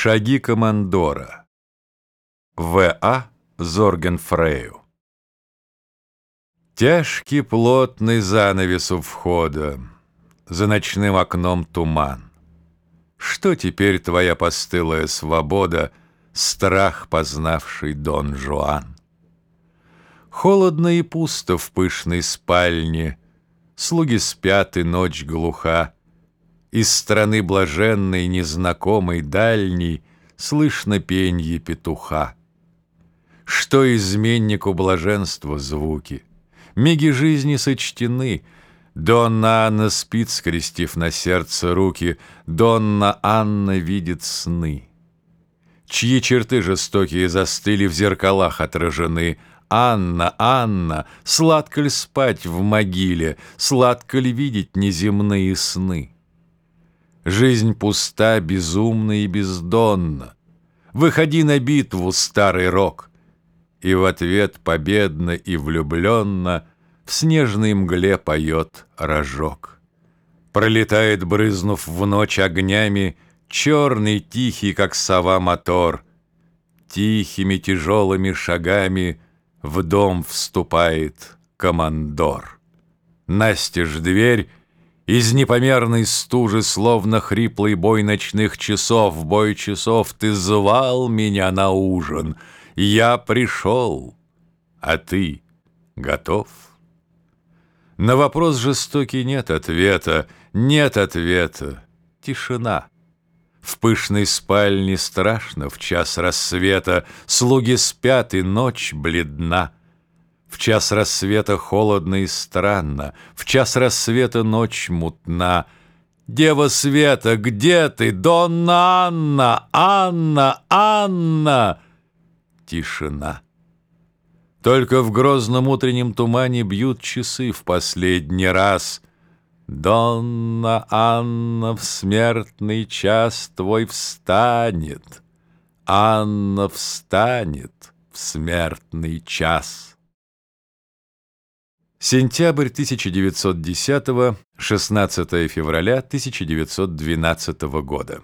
Шаги командора. В.А. Зоргенфрею. Тяжкий плотный занавес у входа, За ночным окном туман. Что теперь твоя постылая свобода, Страх, познавший Дон Жуан? Холодно и пусто в пышной спальне, Слуги спят, и ночь глуха, из страны блаженной, незнакомой, дальней Слышно пенье петуха. Что изменнику блаженства звуки? Миги жизни сочтены. Донна Анна спит, скрестив на сердце руки, Донна Анна видит сны. Чьи черты жестокие застыли в зеркалах отражены, Анна, Анна, сладко ли спать в могиле, Сладко ли видеть неземные сны? Жизнь пуста, безумна и бездонна. Выходи на битву, старый рок. И в ответ победно и влюбленно В снежной мгле поет рожок. Пролетает, брызнув в ночь огнями, Черный, тихий, как сова, мотор. Тихими тяжелыми шагами В дом вступает командор. Настежь дверь, из непомерной стужи, словно хриплый бой ночных часов, бой часов, ты звал меня на ужин. Я пришел, а ты готов? На вопрос жестокий нет ответа, нет ответа, тишина. В пышной спальне страшно в час рассвета, Слуги спят, и ночь бледна — в час рассвета холодно и странно, В час рассвета ночь мутна. Дева Света, где ты? Донна Анна! Анна! Анна! Тишина. Только в грозном утреннем тумане Бьют часы в последний раз. Донна Анна в смертный час Твой встанет. Анна встанет в смертный час. Сентябрь 1910, 16 февраля 1912 года.